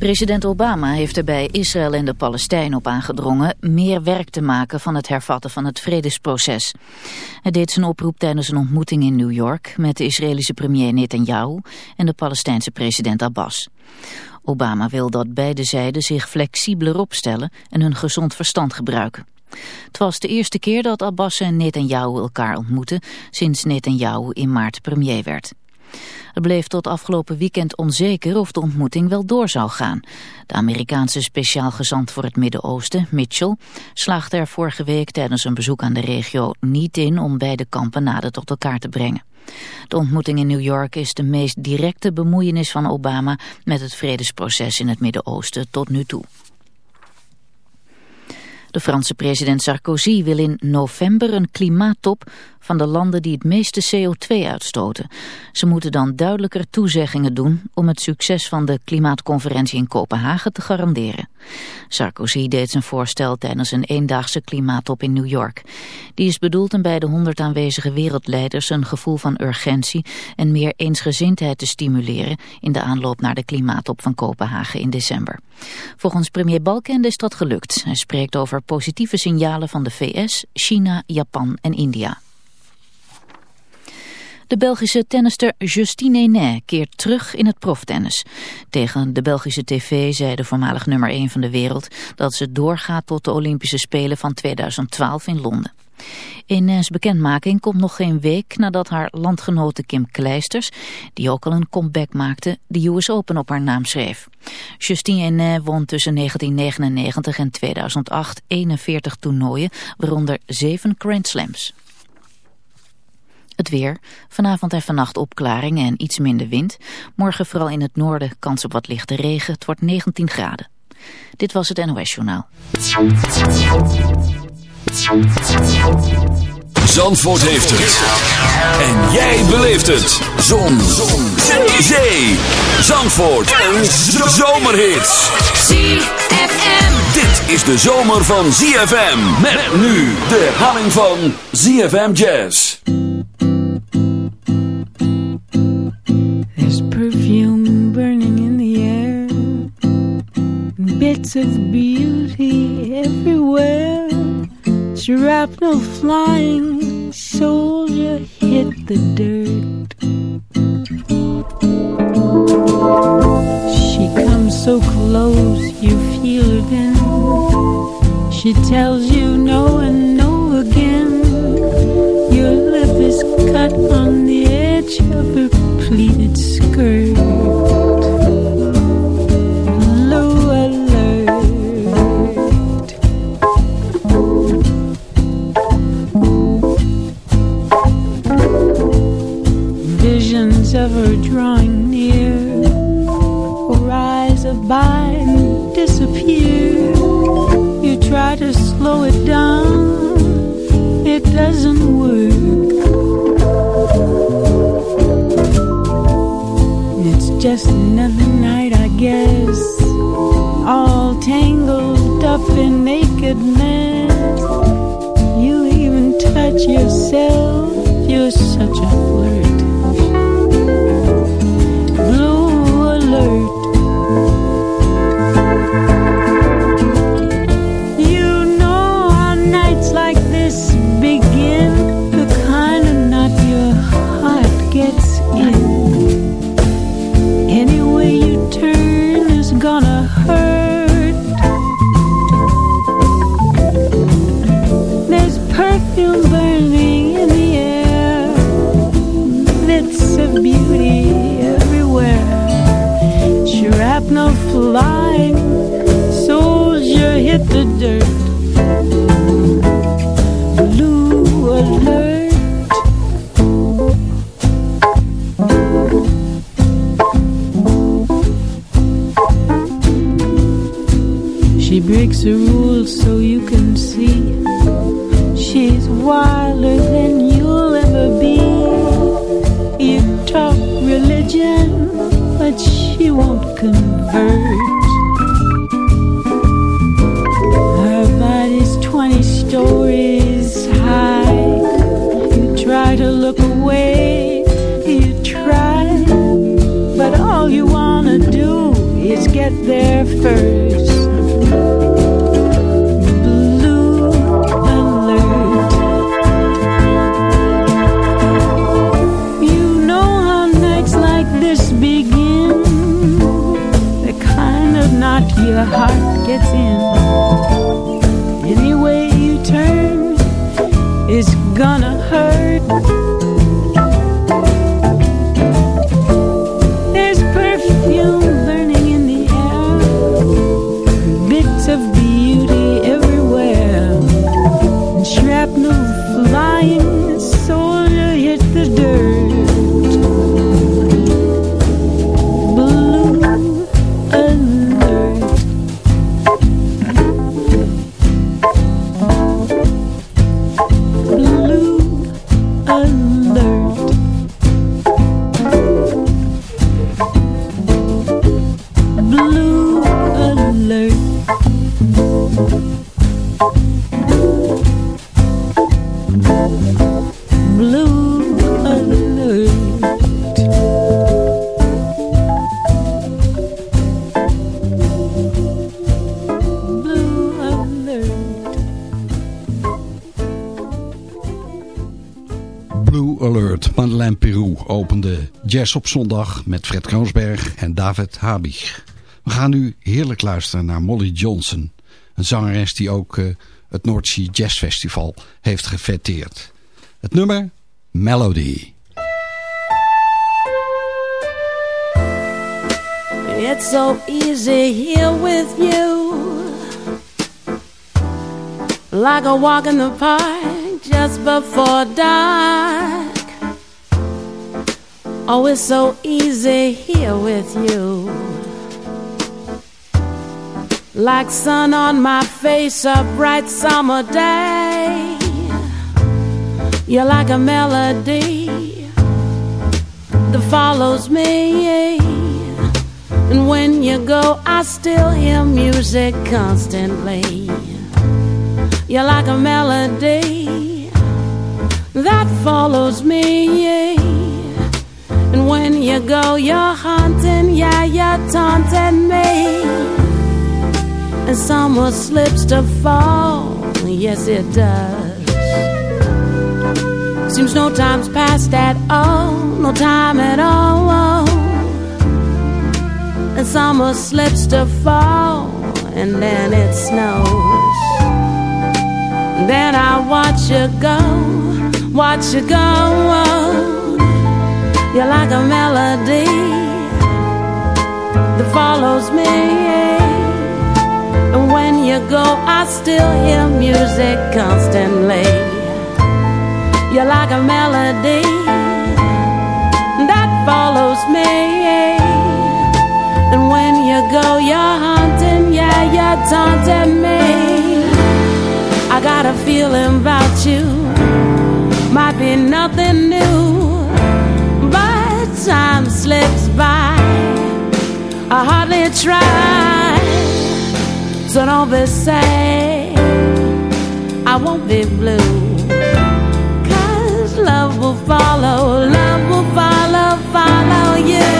President Obama heeft er bij Israël en de Palestijnen op aangedrongen meer werk te maken van het hervatten van het vredesproces. Hij deed zijn oproep tijdens een ontmoeting in New York met de Israëlische premier Netanyahu en de Palestijnse president Abbas. Obama wil dat beide zijden zich flexibeler opstellen en hun gezond verstand gebruiken. Het was de eerste keer dat Abbas en Netanyahu elkaar ontmoeten sinds Netanyahu in maart premier werd. Het bleef tot afgelopen weekend onzeker of de ontmoeting wel door zou gaan. De Amerikaanse speciaal gezant voor het Midden-Oosten, Mitchell, slaagde er vorige week tijdens een bezoek aan de regio niet in om beide kampen nader tot elkaar te brengen. De ontmoeting in New York is de meest directe bemoeienis van Obama met het vredesproces in het Midden-Oosten tot nu toe. De Franse president Sarkozy wil in november een klimaattop van de landen die het meeste CO2 uitstoten. Ze moeten dan duidelijker toezeggingen doen om het succes van de klimaatconferentie in Kopenhagen te garanderen. Sarkozy deed zijn voorstel tijdens een eendaagse klimaattop in New York. Die is bedoeld om bij de honderd aanwezige wereldleiders een gevoel van urgentie en meer eensgezindheid te stimuleren in de aanloop naar de klimaattop van Kopenhagen in december. Volgens premier Balkenende is dat gelukt. Hij spreekt over positieve signalen van de VS, China, Japan en India. De Belgische tennister Justine Henin keert terug in het proftennis. Tegen de Belgische tv zei de voormalig nummer 1 van de wereld... dat ze doorgaat tot de Olympische Spelen van 2012 in Londen. Henin's bekendmaking komt nog geen week nadat haar landgenote Kim Kleisters, die ook al een comeback maakte, de US Open op haar naam schreef. Justine Henin won tussen 1999 en 2008 41 toernooien, waaronder 7 Grand Slams. Het weer. Vanavond en vannacht opklaringen en iets minder wind. Morgen vooral in het noorden kans op wat lichte regen. Het wordt 19 graden. Dit was het NOS Journaal. Zandvoort heeft het. En jij beleeft het. Zon. Zon. Zee. Zandvoort. Een zomerhit. ZFM. Dit is de zomer van ZFM. Met nu de herhaling van ZFM Jazz. There's perfume burning in the air, bits of beauty everywhere. Shrapnel flying, soldier hit the dirt. She comes so close, you feel her then. She tells you no and no again. Your lip is cut on the edge of her pleated skirt. Of her drawing near, eyes of by and disappear. You try to slow it down, it doesn't work. It's just another night, I guess. All tangled up in nakedness. You even touch yourself. You're such a flirt. Your heart gets in. Any way you turn is gonna hurt. Jazz op zondag met Fred Kroonsberg en David Habig. We gaan nu heerlijk luisteren naar Molly Johnson. Een zangeres die ook uh, het Noordzee Jazz Festival heeft gefeteerd. Het nummer Melody. It's so easy here with you Like a walk in the park just before dark Oh, it's so easy here with you. Like sun on my face a bright summer day. You're like a melody that follows me. And when you go I still hear music constantly. You're like a melody that follows me. And when you go, you're haunting, yeah, you're taunting me. And summer slips to fall, yes, it does. Seems no time's passed at all, no time at all. And summer slips to fall, and then it snows. Then I watch you go, watch you go. You're like a melody that follows me. And when you go, I still hear music constantly. You're like a melody that follows me. And when you go, you're haunting, yeah, you're taunting me. I got a feeling about you. Might be nothing new, time slips by. I hardly try, so don't be sad. I won't be blue, cause love will follow, love will follow, follow you.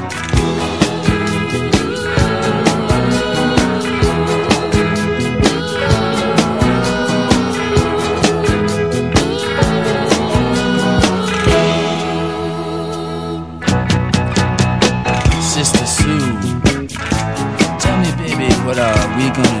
We gonna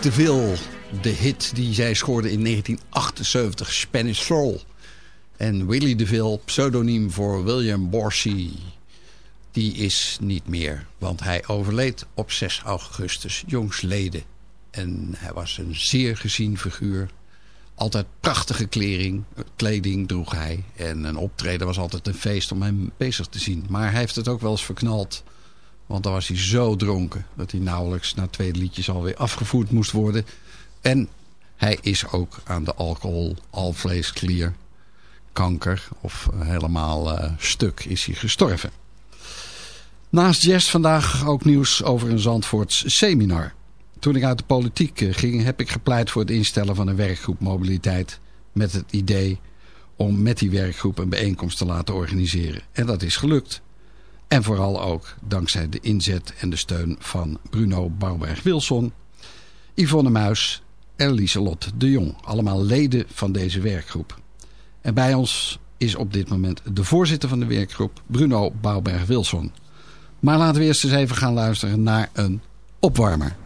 Bing DeVille. De hit die zij scoorde in 1978, Spanish Soul. En Willie DeVille, pseudoniem voor William Borsey. Die is niet meer, want hij overleed op 6 augustus jongsleden. En hij was een zeer gezien figuur. Altijd prachtige kleding, kleding droeg hij. En een optreden was altijd een feest om hem bezig te zien. Maar hij heeft het ook wel eens verknald. Want dan was hij zo dronken dat hij nauwelijks na twee liedjes alweer afgevoerd moest worden. En hij is ook aan de alcohol, alvleesklier, kanker of helemaal eh, stuk is hij gestorven. Naast jazz vandaag ook nieuws over een Zandvoorts seminar. Toen ik uit de politiek eh, ging heb ik gepleit voor het instellen van een werkgroep mobiliteit. Met het idee om met die werkgroep een bijeenkomst te laten organiseren. En dat is gelukt. En vooral ook dankzij de inzet en de steun van Bruno Bouwberg-Wilson, Yvonne Muis en Lieselot de Jong. Allemaal leden van deze werkgroep. En bij ons is op dit moment de voorzitter van de werkgroep, Bruno Bouwberg-Wilson. Maar laten we eerst eens even gaan luisteren naar een opwarmer.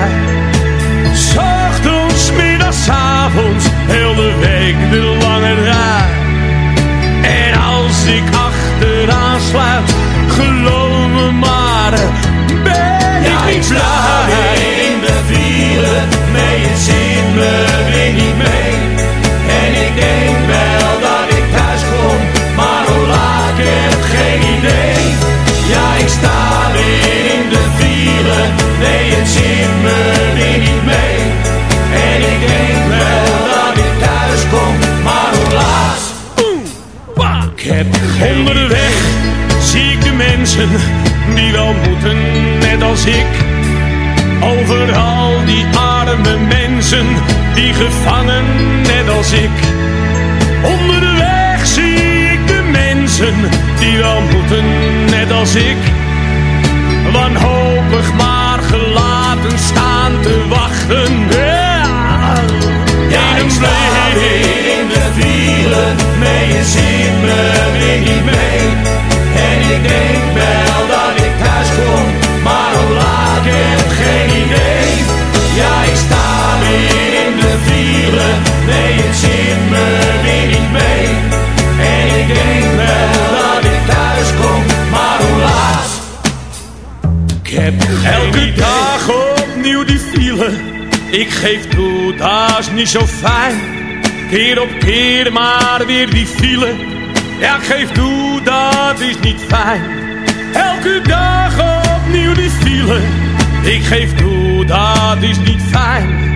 Rij. Ochtends, middags, avonds, heel de week de die wel moeten, net als ik. Overal die arme mensen, die gevangen, net als ik. Elke dag opnieuw die file. Ik geef toe, dat is niet zo fijn. Keer op keer maar weer die file. Ja, ik geef toe, dat is niet fijn. Elke dag opnieuw die file. Ik geef toe, dat is niet fijn.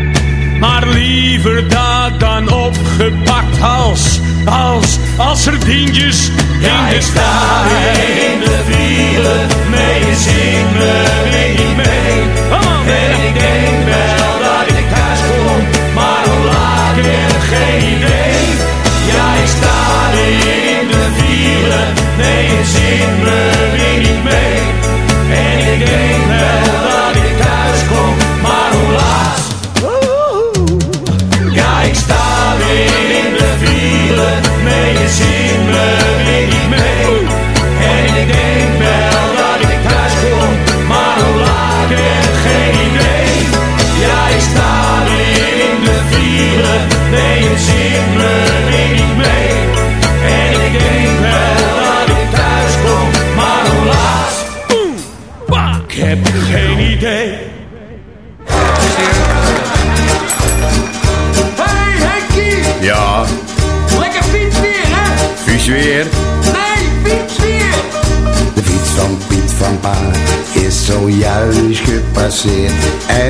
Maar liever dat dan opgepakt als, als, als sardientjes in de sta in de wielen. Nee, je ziet me weer niet mee. En ik denk wel dat ik thuis kom, maar hoe laat ik heb geen idee. Ja, ik sta in de wielen. Nee, je ziet me weer niet mee. En ik denk wel dat ik thuis kom, maar hoe laat? Ja, ik sta weer in de wielen. Nee, je ziet me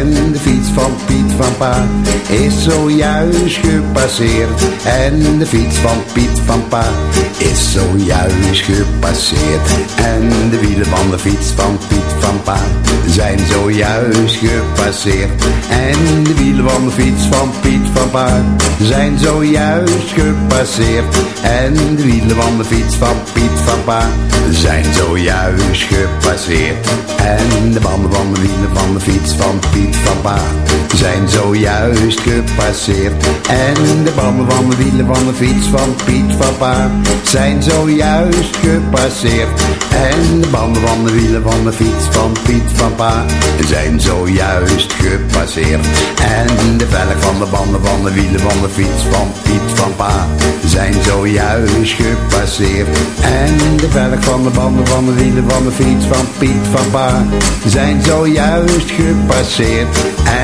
En de fiets van Piet van Pa is zojuist gepasseerd. En de fiets van Piet van Pa is zojuist gepasseerd. En de wielen van de fiets van Piet van Pa zijn zojuist gepasseerd. En de wielen van de fiets van Piet van Pa zijn zojuist gepasseerd. En de wielen van de fiets van Piet van Pa zijn zojuist gepasseerd. En de banden van de wielen van de fiets van Piet van Pa zijn zojuist gepasseerd. En de banden van de wielen van de fiets van Piet van Pa zijn zojuist gepasseerd. En de banden van de wielen van de fiets van Piet van Pa zijn zojuist gepasseerd. En de velg van de banden van de wielen van de fiets van Piet van Pa zijn zojuist gepasseerd. En de velg van de banden van de wielen van de fiets van Piet van Pa zijn zojuist gepasseerd.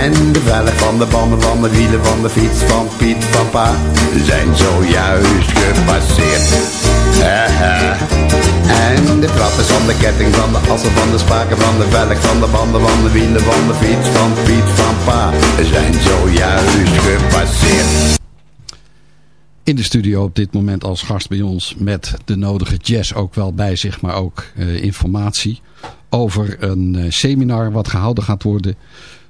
En de velg van de banden van de wielen van de fiets van Piet van Pa zijn zojuist gepasseerd. En de trappen van de ketting van de assen van de spaken van de velg van de banden van de wielen van de fiets van Piet van Pa zijn zojuist gepasseerd. In de studio op dit moment als gast bij ons met de nodige jazz ook wel bij zich, maar ook eh, informatie over een eh, seminar wat gehouden gaat worden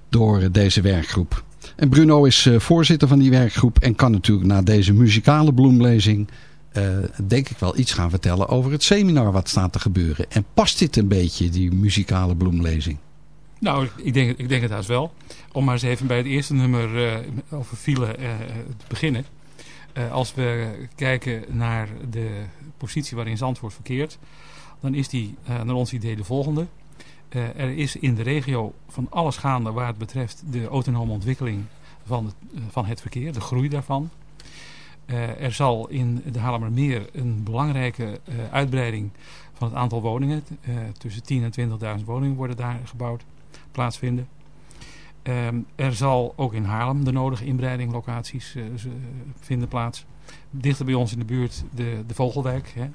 door deze werkgroep. En Bruno is eh, voorzitter van die werkgroep en kan natuurlijk na deze muzikale bloemlezing denk ik wel iets gaan vertellen over het seminar wat staat te gebeuren. En past dit een beetje, die muzikale bloemlezing? Nou, ik denk, ik denk het haast wel. Om maar eens even bij het eerste nummer over file te beginnen. Eh, als we kijken naar de positie waarin Zandvoort verkeert, dan is die eh, naar ons idee de volgende. Eh, er is in de regio van alles gaande waar het betreft de autonome ontwikkeling van het, van het verkeer, de groei daarvan. Er zal in de Haarlemmermeer een belangrijke uitbreiding van het aantal woningen, tussen 10.000 en 20.000 woningen worden daar gebouwd, plaatsvinden. Ehm, er zal ook in Haarlem de nodige inbreiding locaties eh, z- vinden plaats. Dichter bij ons in de buurt de, de Vogelwijk. Hè, eh,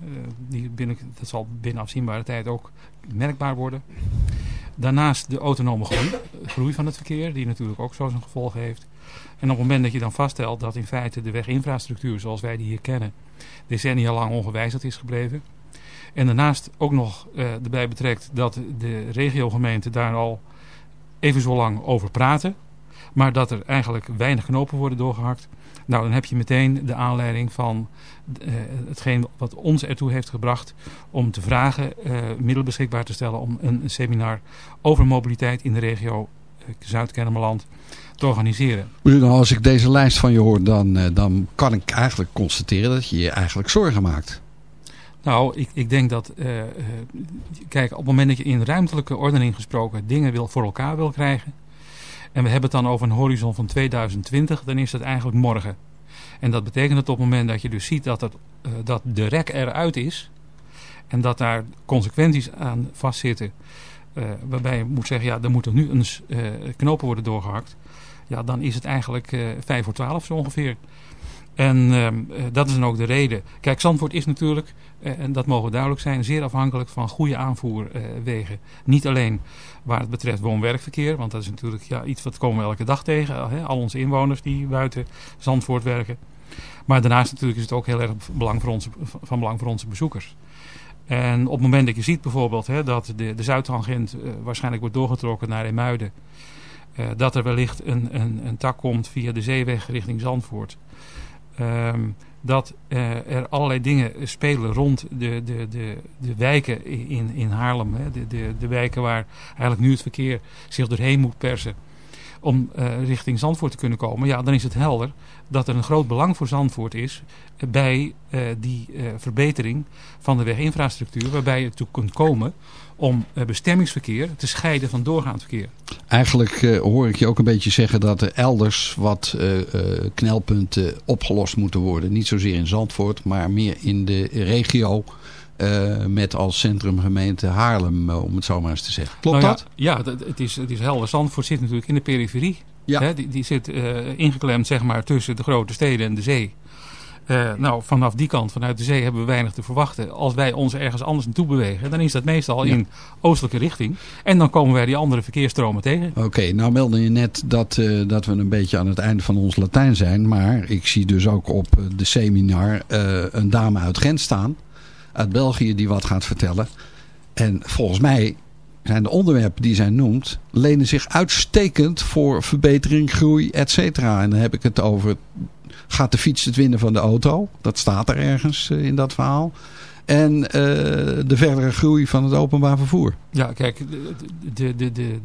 die binnen, dat zal binnen afzienbare tijd ook merkbaar worden. Daarnaast de autonome groei, groei van het verkeer, die natuurlijk ook zo zijn gevolgen heeft. En op het moment dat je dan vaststelt dat in feite de weginfrastructuur zoals wij die hier kennen, decennia lang ongewijzigd is gebleven. En daarnaast ook nog uh, erbij betrekt dat de regiogemeenten daar al even zo lang over praten. Maar dat er eigenlijk weinig knopen worden doorgehakt. Nou, dan heb je meteen de aanleiding van uh, hetgeen wat ons ertoe heeft gebracht om te vragen uh, middelen beschikbaar te stellen om een, seminar over mobiliteit in de regio uh, Zuid-Kennemerland te organiseren. Bruno, als ik deze lijst van je hoor, dan, dan kan ik eigenlijk constateren dat je je eigenlijk zorgen maakt. Nou, ik, ik denk dat, uh, uh, kijk, op het moment dat je in ruimtelijke ordening gesproken dingen wil, voor elkaar wil krijgen. En we hebben het dan over een horizon van 2020, dan is dat eigenlijk morgen. En dat betekent dat op het moment dat je dus ziet dat, uh, dat de rek eruit is. En dat daar consequenties aan vastzitten. waarbij je moet zeggen, ja, er moeten nu eens knopen worden doorgehakt. Ja, dan is het eigenlijk vijf voor twaalf zo ongeveer. En uh, dat is dan ook de reden. Kijk, Zandvoort is natuurlijk, uh, en dat mogen duidelijk zijn, zeer afhankelijk van goede aanvoerwegen. Niet alleen waar het betreft woon-werkverkeer, want dat is natuurlijk ja, iets wat komen we elke dag tegen. Hè? Al onze inwoners die buiten Zandvoort werken. Maar daarnaast natuurlijk is het ook heel erg belang voor van belang voor onze bezoekers. En op het moment dat je ziet bijvoorbeeld hè, dat de, de Zuidtangent waarschijnlijk wordt doorgetrokken naar Emuiden. dat er wellicht een, een, een tak komt via de zeeweg richting Zandvoort. Um, dat uh, er allerlei dingen spelen rond de, de, de, de wijken in, in Haarlem. Hè? De, de, de wijken waar eigenlijk nu het verkeer zich doorheen moet persen om uh, richting Zandvoort te kunnen komen. Ja, dan is het helder dat er een groot belang voor Zandvoort is bij uh, die verbetering van de weginfrastructuur. Waarbij je toe kunt komen om uh, bestemmingsverkeer te scheiden van doorgaand verkeer. Eigenlijk uh, hoor ik je ook een beetje zeggen dat er elders wat uh, knelpunten opgelost moeten worden. Niet zozeer in Zandvoort, maar meer in de regio met als centrumgemeente Haarlem, om het zo maar eens te zeggen. Klopt nou ja, dat? Ja, het is, het is helder. Zandvoort zit natuurlijk in de periferie. Ja. Hè, die, die zit ingeklemd zeg maar, tussen de grote steden en de zee. Uh, nou, vanaf die kant, vanuit de zee, hebben we weinig te verwachten. Als wij ons ergens anders naartoe bewegen, dan is dat meestal ja. in oostelijke richting. En dan komen wij die andere verkeersstromen tegen. Oké, okay, nou meldde je net dat, uh, dat we een beetje aan het einde van ons Latijn zijn. Maar ik zie dus ook op de seminar uh, een dame uit Gent staan. Uit België die wat gaat vertellen. En volgens mij zijn de onderwerpen die zij noemt... lenen zich uitstekend voor verbetering, groei, et cetera. En dan heb ik het over gaat de fiets het winnen van de auto. Dat staat er ergens uh, in dat verhaal. En uh, de verdere groei van het openbaar vervoer. Ja, kijk, de, de, de, de,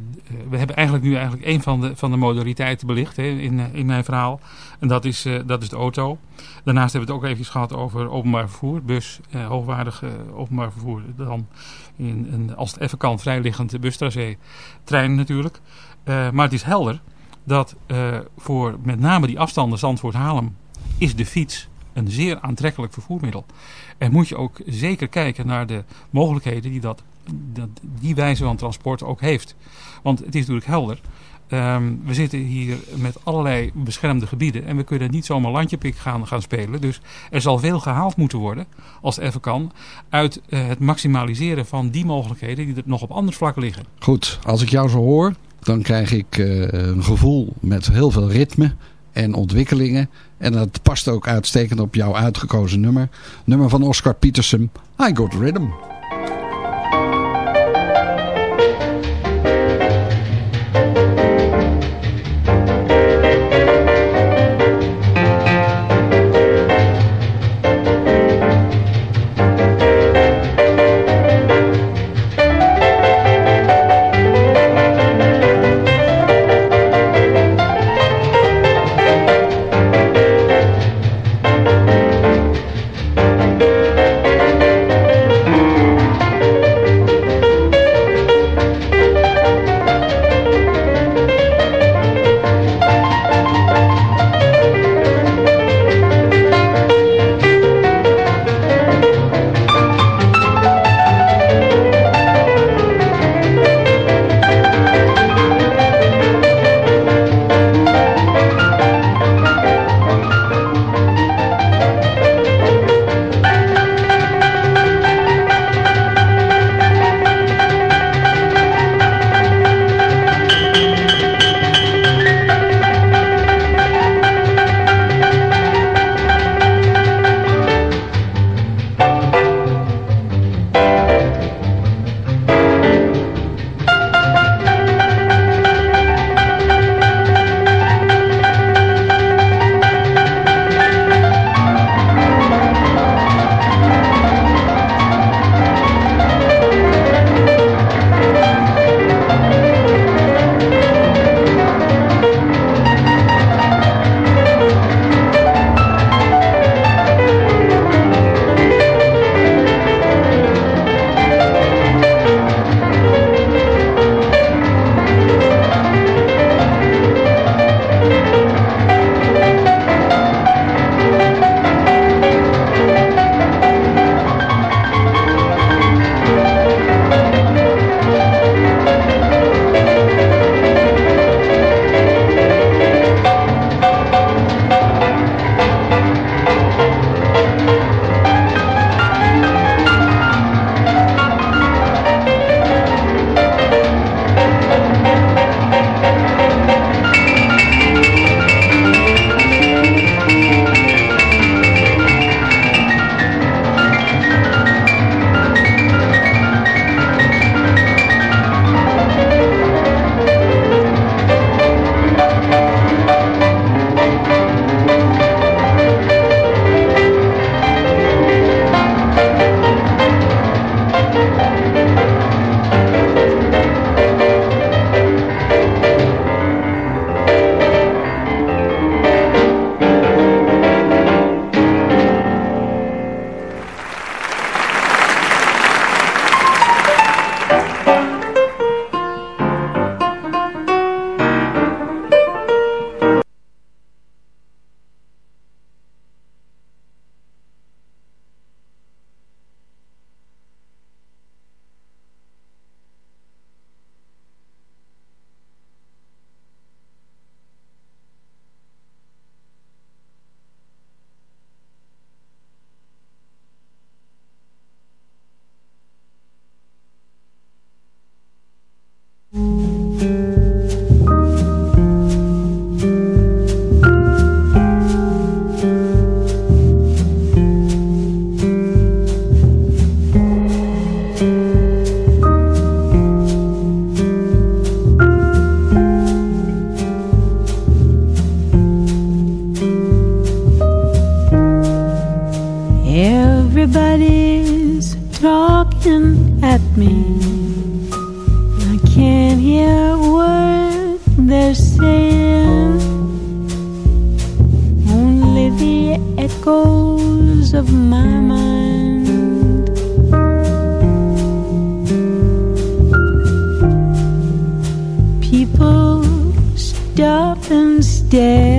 we hebben eigenlijk nu eigenlijk een van de, van de modaliteiten belicht hè, in, in mijn verhaal. En dat is, dat is de auto. Daarnaast hebben we het ook even gehad over openbaar vervoer. Bus, uh, hoogwaardig openbaar vervoer. Dan in, in, als het even kan, vrijliggend bustracé. Trein natuurlijk. maar het is helder dat uh, voor met name die afstanden Zandvoort-Haarlem is de fiets een zeer aantrekkelijk vervoermiddel. En moet je ook zeker kijken naar de mogelijkheden die dat, dat die wijze van transport ook heeft. Want het is natuurlijk helder. Um, we zitten hier met allerlei beschermde gebieden en we kunnen niet zomaar landjepik gaan, gaan spelen. Dus er zal veel gehaald moeten worden, als het even kan, uit uh, het maximaliseren van die mogelijkheden die er nog op andere vlakken liggen. Goed, als ik jou zo hoor, dan krijg ik uh, een gevoel met heel veel ritme en ontwikkelingen. En dat past ook uitstekend op jouw uitgekozen nummer. Nummer van Oscar Peterson, I Got Rhythm. yeah.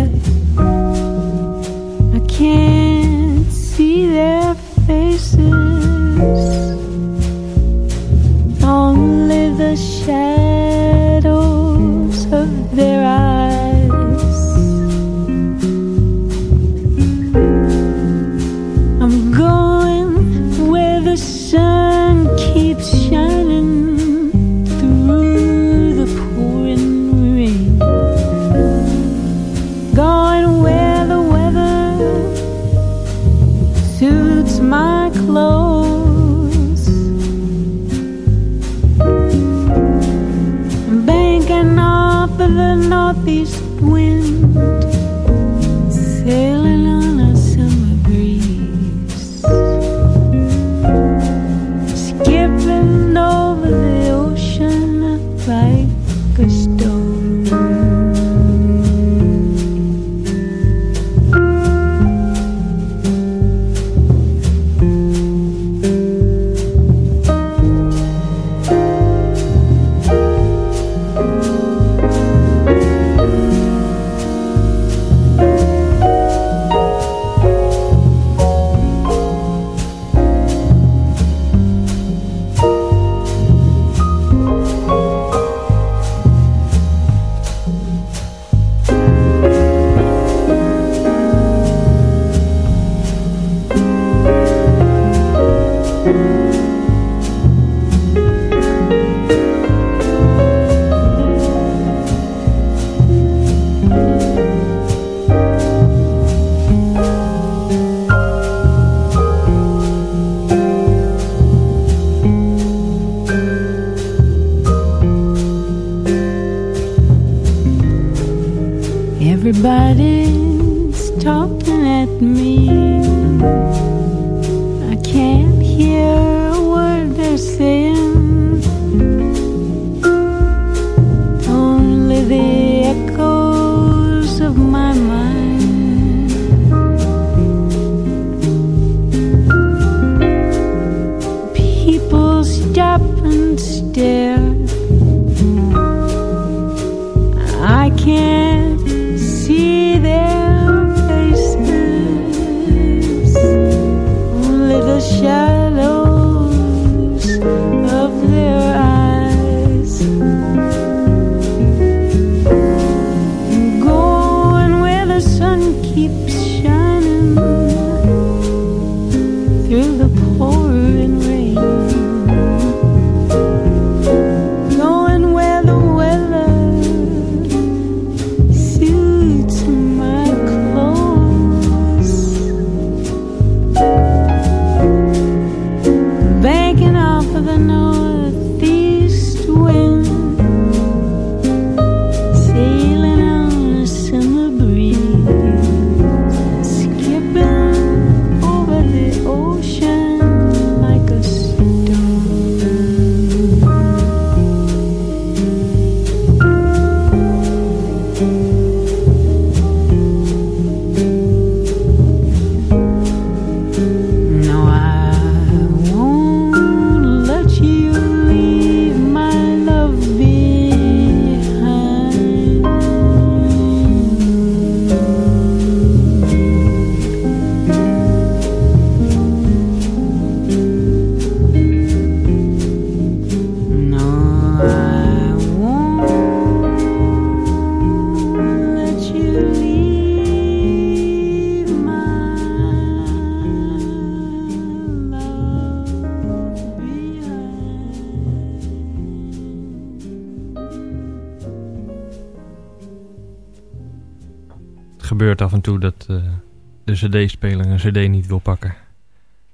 De cd-speler een cd niet wil pakken.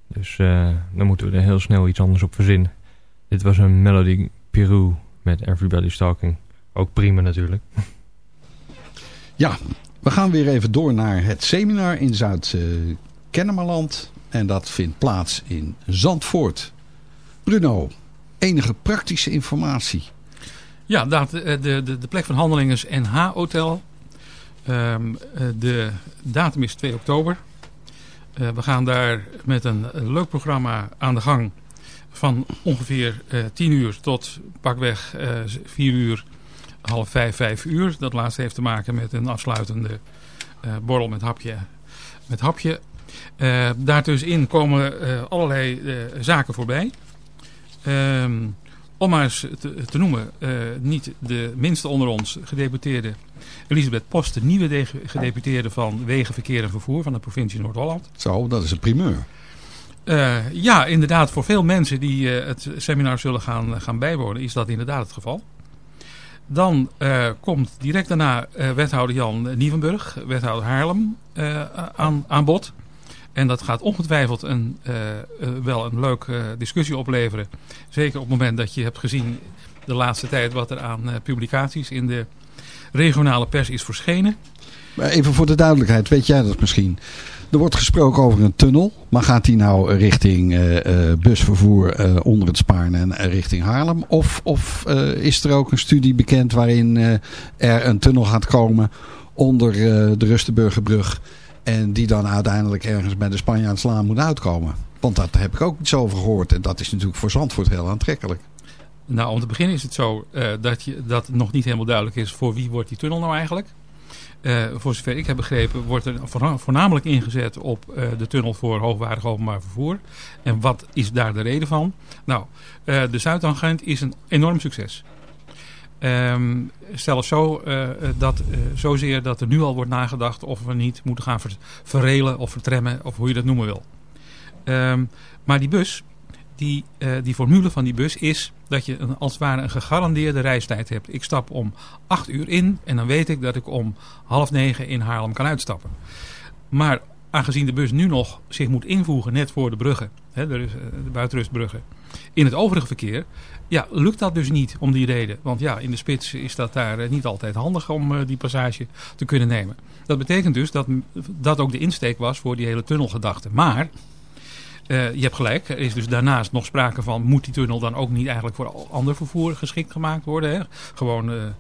Dus uh, dan moeten we er heel snel iets anders op verzinnen. Dit was een Melody Peru met Everybody's Talking. Ook prima natuurlijk. Ja, we gaan weer even door naar het seminar in Zuid-Kennemerland. En dat vindt plaats in Zandvoort. Bruno, enige praktische informatie? Ja, dat, de, de, de plek van handeling is NH Hotel. Um, de datum is 2 oktober. Uh, we gaan daar met een, leuk programma aan de gang. Van ongeveer uh, 10 uur tot pakweg uh, 4 uur, half 5, 5 uur. Dat laatste heeft te maken met een afsluitende borrel met hapje. Met hapje. Daartussenin komen allerlei zaken voorbij. Um, om maar eens te, te noemen, uh, niet de minste onder ons, gedeputeerde Elisabeth Post, de nieuwe gedeputeerde van Wegen, Verkeer en Vervoer van de provincie Noord-Holland. Zo, dat is een primeur. Uh, ja, inderdaad, voor veel mensen die uh, het seminar zullen gaan, gaan bijwonen, is dat inderdaad het geval. Dan komt direct daarna wethouder Jan Nieuwenburg, wethouder Haarlem, aan, aan bod. En dat gaat ongetwijfeld een, uh, wel een leuke uh, discussie opleveren. Zeker op het moment dat je hebt gezien de laatste tijd wat er aan publicaties in de regionale pers is verschenen. Maar even voor de duidelijkheid, weet jij dat misschien? Er wordt gesproken over een tunnel, maar gaat die nou richting busvervoer onder het Spaarn en richting Haarlem? Of, of is er ook een studie bekend waarin er een tunnel gaat komen onder de Rustenburgerbrug... En die dan uiteindelijk ergens bij de Spanjaards slaan moet uitkomen. Want daar heb ik ook iets over gehoord. En dat is natuurlijk voor Zandvoort heel aantrekkelijk. Nou, om te beginnen is het zo uh, dat, je, dat nog niet helemaal duidelijk is voor wie wordt die tunnel nou eigenlijk. Uh, voor zover ik heb begrepen wordt er voornamelijk ingezet op uh, de tunnel voor hoogwaardig openbaar vervoer. En wat is daar de reden van? Nou, de Zuidtangent is een enorm succes. Um, zelfs zo, uh, dat, uh, zozeer dat er nu al wordt nagedacht of we niet moeten gaan ver verrelen of vertremmen of hoe je dat noemen wil. Um, maar die bus, die, die formule van die bus is dat je een, als het ware een gegarandeerde reistijd hebt. Ik stap om 8 uur in en dan weet ik dat ik om half negen in Haarlem kan uitstappen. Maar aangezien de bus nu nog zich moet invoegen net voor de bruggen, hè, de, de buitenrustbruggen, in het overige verkeer, ja, lukt dat dus niet om die reden. Want ja, in de spits is dat daar eh, niet altijd handig om uh, die passage te kunnen nemen. Dat betekent dus dat dat ook de insteek was voor die hele tunnelgedachte. Maar, uh, je hebt gelijk, er is dus daarnaast nog sprake van... moet die tunnel dan ook niet eigenlijk voor ander vervoer geschikt gemaakt worden? Hè? Gewoon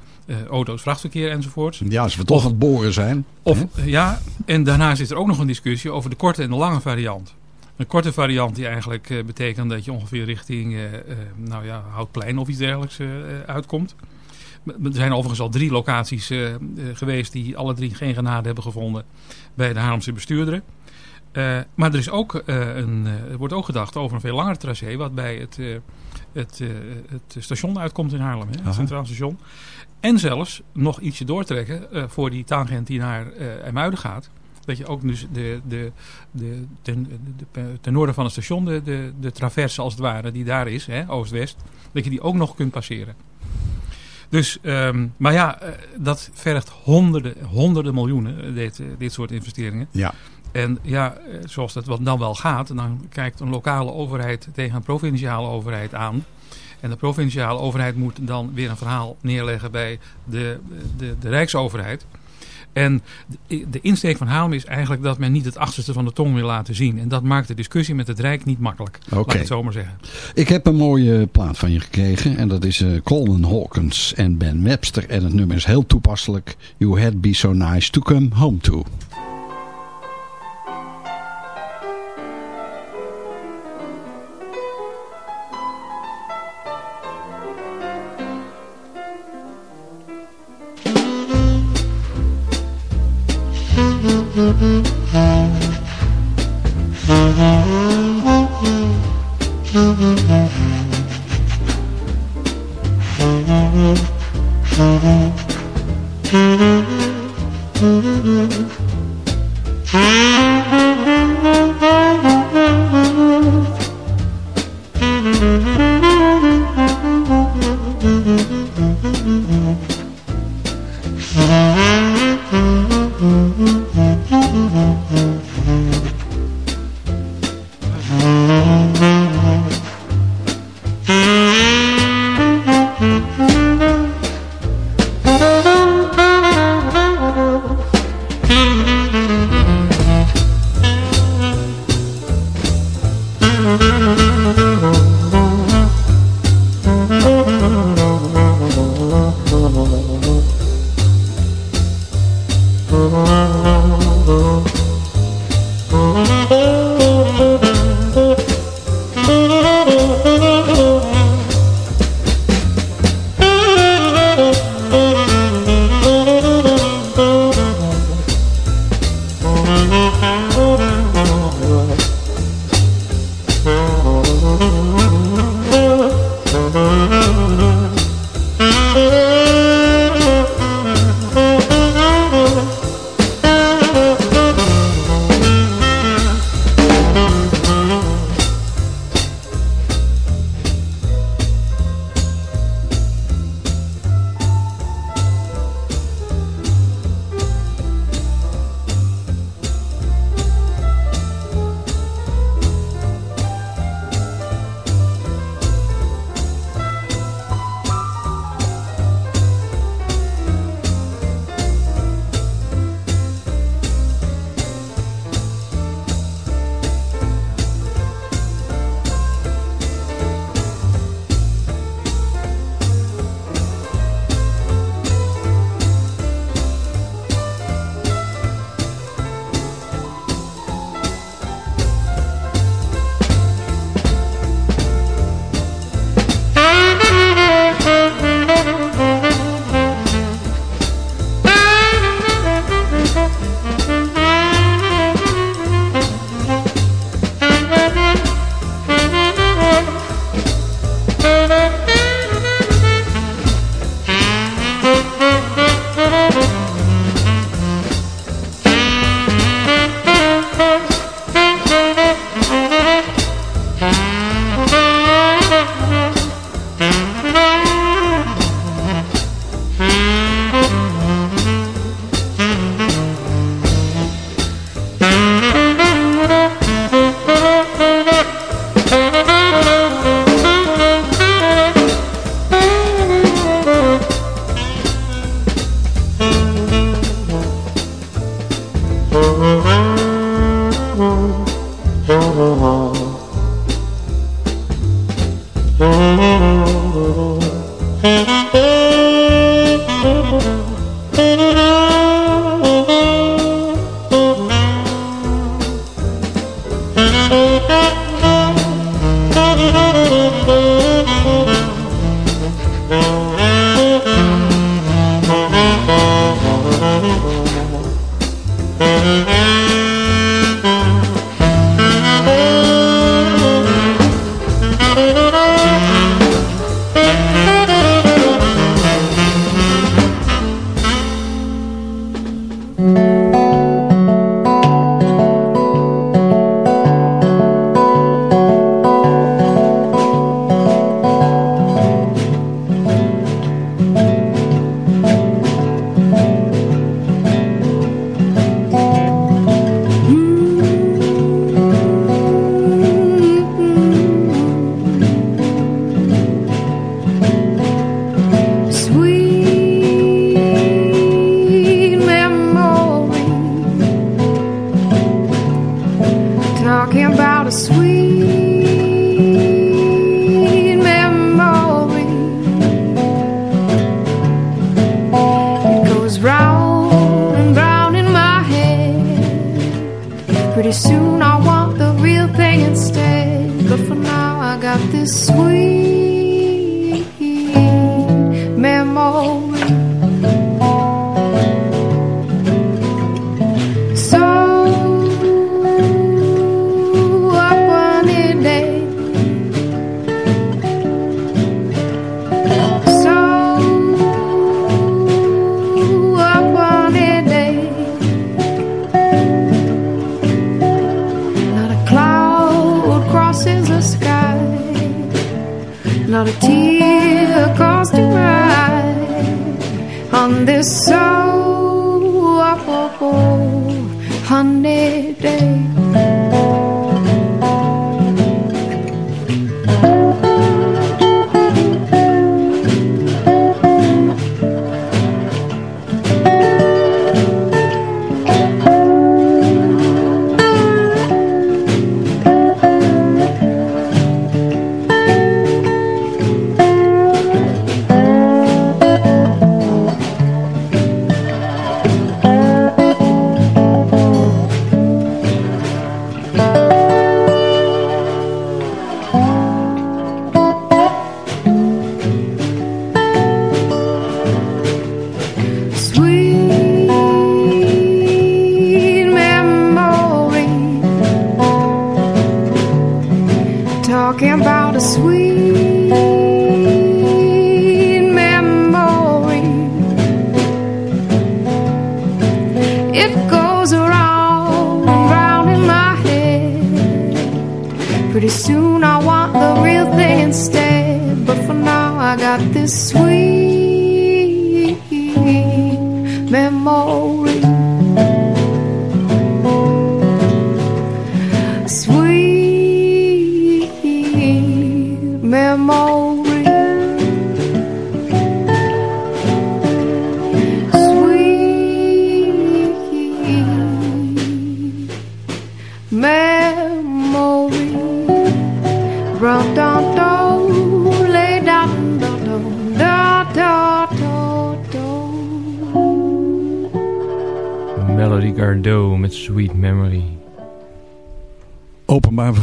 auto's, vrachtverkeer enzovoort. Ja, als we toch aan het boren zijn. Of, ja, en daarnaast is er ook nog een discussie over de korte en de lange variant. Een korte variant die eigenlijk uh, betekent dat je ongeveer richting uh, uh, nou ja, Houtplein of iets dergelijks uitkomt. Er zijn overigens al drie locaties geweest die alle drie geen genade hebben gevonden bij de Haarlemse bestuurderen. maar er, is ook, een, er wordt ook gedacht over een veel langer tracé wat bij het, het, het station uitkomt in Haarlem, hè, het Centraal Station. En zelfs nog ietsje doortrekken voor die tangent die naar IJmuiden gaat dat je ook dus de, de, de, ten, de, ten noorden van het station, de, de, de traverse als het ware, die daar is, oost-west, dat je die ook nog kunt passeren. Dus, um, maar ja, dat vergt honderden, honderden miljoenen, dit, dit soort investeringen. Ja. En ja, zoals dat dan wel gaat, dan kijkt een lokale overheid tegen een provinciale overheid aan. En de provinciale overheid moet dan weer een verhaal neerleggen bij de, de, de Rijksoverheid. En de insteek van Haarlem is eigenlijk dat men niet het achterste van de tong wil laten zien. En dat maakt de discussie met het Rijk niet makkelijk. Okay. Laat ik het zo maar zeggen. Ik heb een mooie plaat van je gekregen. En dat is uh, Colin Hawkins en Ben Webster. En het nummer is heel toepasselijk. You had be so nice to come home to. Mm-hmm.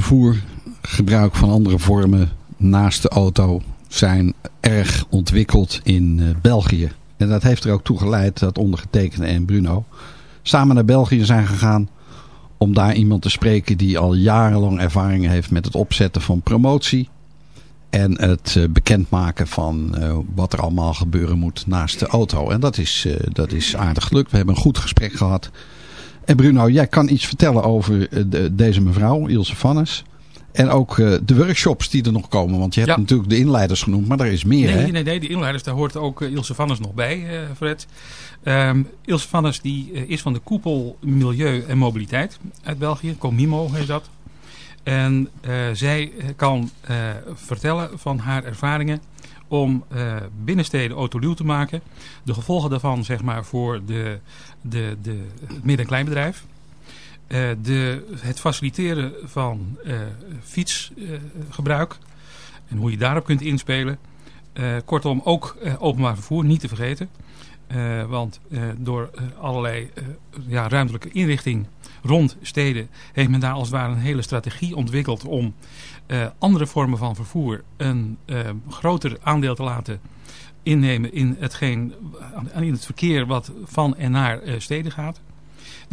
Vervoer, gebruik van andere vormen naast de auto zijn erg ontwikkeld in eh, België. En dat heeft er ook toe geleid dat ondergetekende en Bruno samen naar België zijn gegaan om daar iemand te spreken die al jarenlang ervaring heeft met het opzetten van promotie. En het eh, bekendmaken van eh, wat er allemaal gebeuren moet naast de auto. En dat is, dat is aardig gelukt. We hebben een goed gesprek gehad. En Bruno, jij kan iets vertellen over eh, de- deze mevrouw, Ilse Vannes. En ook eh, de workshops die er nog komen. Want je hebt Ja. natuurlijk de inleiders genoemd, maar er is meer hè? Nee, nee, nee, die inleiders, daar hoort ook eh, Ilse Vannes nog bij, eh, Fred. Ehm, Ilse Vannes die, eh, is van de koepel Milieu en Mobiliteit uit België. Comimo heet dat. En eh, zij eh, kan eh, vertellen van haar ervaringen om eh, binnensteden autoluw te maken. De gevolgen daarvan zeg maar voor de, de, de, midden- en kleinbedrijf. Eh, de, het faciliteren van eh, fietsgebruik en hoe je daarop kunt inspelen. Kortom, ook openbaar vervoer, niet te vergeten. Want door allerlei ja, ruimtelijke inrichting rond steden heeft men daar als het ware een hele strategie ontwikkeld om eh, andere vormen van vervoer een eh, groter aandeel te laten innemen in, hetgeen, in het verkeer wat van en naar eh, steden gaat.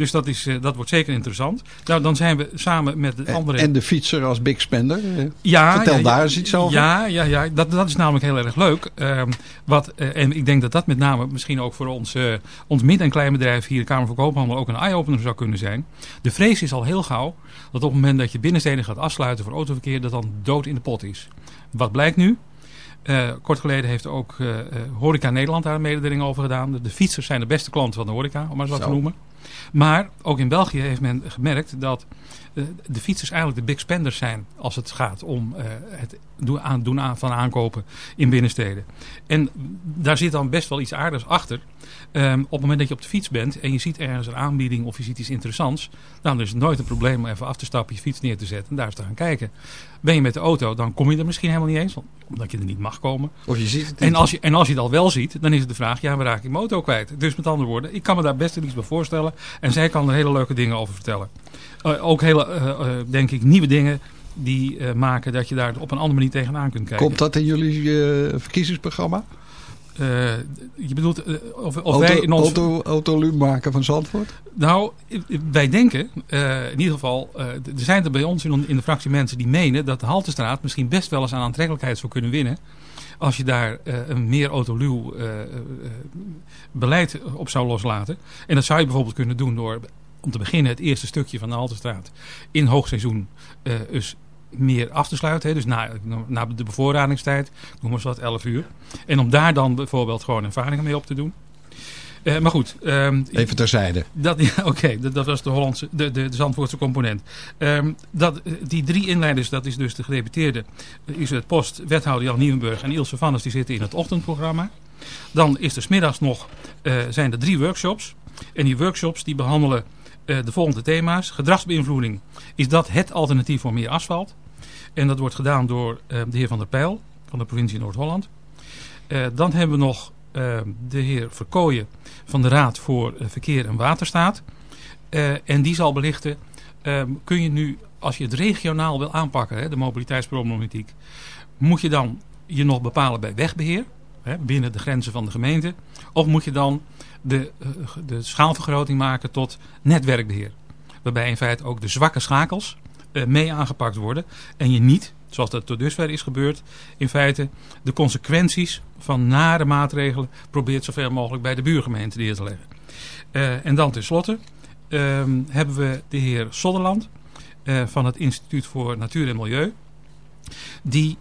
Dus dat, is, eh, dat wordt zeker interessant. Nou, dan zijn we samen met de andere... En de fietser als big spender. eh, Ja, Vertel ja, daar eens iets over. Ja, ja, ja dat, dat is namelijk heel erg leuk. Ehm, wat, eh, en ik denk dat dat met name misschien ook voor ons, ons midden- en kleinbedrijf hier, de Kamer van Koophandel, ook een eye-opener zou kunnen zijn. De vrees is al heel gauw dat op het moment dat je binnensteden gaat afsluiten voor autoverkeer, dat dan dood in de pot is. Wat blijkt nu? Eh, kort geleden heeft ook eh, Horeca Nederland daar een mededeling over gedaan. De, de fietsers zijn de beste klanten van de horeca, om maar eens wat Zo. te noemen. Maar ook in België heeft men gemerkt dat eh, de fietsers eigenlijk de big spenders zijn als het gaat om eh, het doen, aan, doen aan, van aankopen in binnensteden. En daar zit dan best wel iets aardigs achter. Ehm, op het moment dat je op de fiets bent en je ziet ergens een aanbieding of je ziet iets interessants, dan is het nooit een probleem om even af te stappen, je fiets neer te zetten en daar eens te gaan kijken. Ben je met de auto, dan kom je er misschien helemaal niet eens, omdat je er niet mag komen. Of je ziet het En als, je, en als je het al wel ziet, dan is het de vraag, ja, waar raak ik mijn auto kwijt? Dus met andere woorden, ik kan me daar best wel iets bij voorstellen. En zij kan er hele leuke dingen over vertellen. Eh, ook hele, eh, eh, denk ik, nieuwe dingen die eh, maken dat je daar op een andere manier tegenaan kunt kijken. Komt dat in jullie eh, verkiezingsprogramma? Eh, je bedoelt of, of auto, wij in ons... auto, maken van Zandvoort? Nou, wij denken, in ieder geval, er zijn er bij ons in, in de fractie mensen die menen dat de Haltestraat misschien best wel eens aan aantrekkelijkheid zou kunnen winnen. Als je daar een meer autoluw eh, beleid op zou loslaten. En dat zou je bijvoorbeeld kunnen doen door, om te beginnen, het eerste stukje van de Haltestraat in hoogseizoen eh dus meer af te sluiten. Hè, dus na, na de bevoorradingstijd, noem maar eens wat, 11 uur. En om daar dan bijvoorbeeld gewoon ervaringen mee op te doen. Eh, maar goed. ehm, Even terzijde. dat, ja, Oké, dat, dat was de, Hollandse, de, de, de Zandvoortse component. Ehm, dat, eh, die drie inleiders, dat is dus de gedeputeerde uh, Isabeth Post, wethouder Jan Nieuwenburg en Ilse Vannes, die zitten in het ochtendprogramma. Dan is er 's middags nog, zijn er drie workshops. En die workshops die behandelen eh, de volgende thema's. Gedragsbeïnvloeding, is dat het alternatief voor meer asfalt? En dat wordt gedaan door eh, de heer Van der Pijl van de provincie Noord-Holland. Eh, dan hebben we nog eh, de heer Verkooyen van de Raad voor eh, Verkeer en Waterstaat. Eh, en die zal belichten, eh, kun je nu, als je het regionaal wil aanpakken, de mobiliteitsproblematiek, moet je dan je nog bepalen bij wegbeheer, binnen de grenzen van de gemeente, of moet je dan de, eh, de schaalvergroting maken tot netwerkbeheer. Waarbij in feite ook de zwakke schakels eh, mee aangepakt worden en je niet zoals dat tot dusver is gebeurd, in feite de consequenties van nare maatregelen probeert zoveel mogelijk bij de buurgemeente neer te leggen. Uh, en dan tenslotte ehm, hebben we de heer Sodderland van het Instituut voor Natuur en Milieu. Die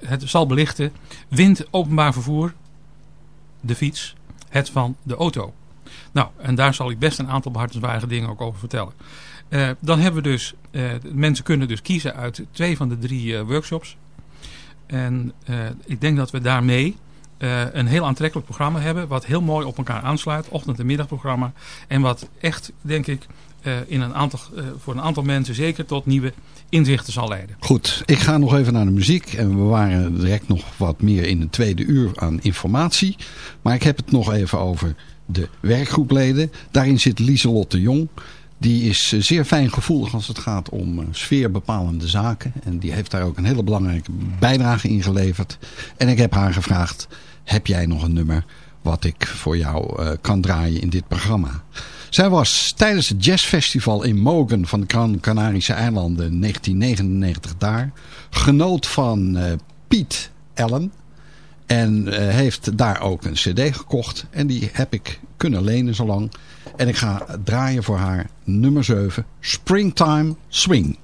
het zal belichten, wint openbaar vervoer, de fiets, het van de auto. Nou, en daar zal ik best een aantal behartenswaardige dingen ook over vertellen. Uh, dan hebben we dus, uh, mensen kunnen dus kiezen uit twee van de drie uh, workshops. En ik denk dat we daarmee een heel aantrekkelijk programma hebben. Wat heel mooi op elkaar aansluit. Ochtend- en middagprogramma. En wat echt, denk ik, in een aantal, voor een aantal mensen zeker tot nieuwe inzichten zal leiden. Goed, ik ga nog even naar de muziek. En we waren direct nog wat meer in een tweede uur aan informatie. Maar ik heb het nog even over de werkgroepleden. Daarin zit Lieselotte Jong. Die is zeer fijngevoelig als het gaat om sfeerbepalende zaken. En die heeft daar ook een hele belangrijke bijdrage in geleverd. En ik heb haar gevraagd, heb jij nog een nummer wat ik voor jou uh, kan draaien in dit programma? Zij was tijdens het jazzfestival in Mogen van de Canarische eilanden 1999 daar. Genoot van uh, Piet Allen. En uh, heeft daar ook een cd gekocht. En die heb ik kunnen lenen zo lang. En ik ga draaien voor haar nummer 7. Springtime Swing.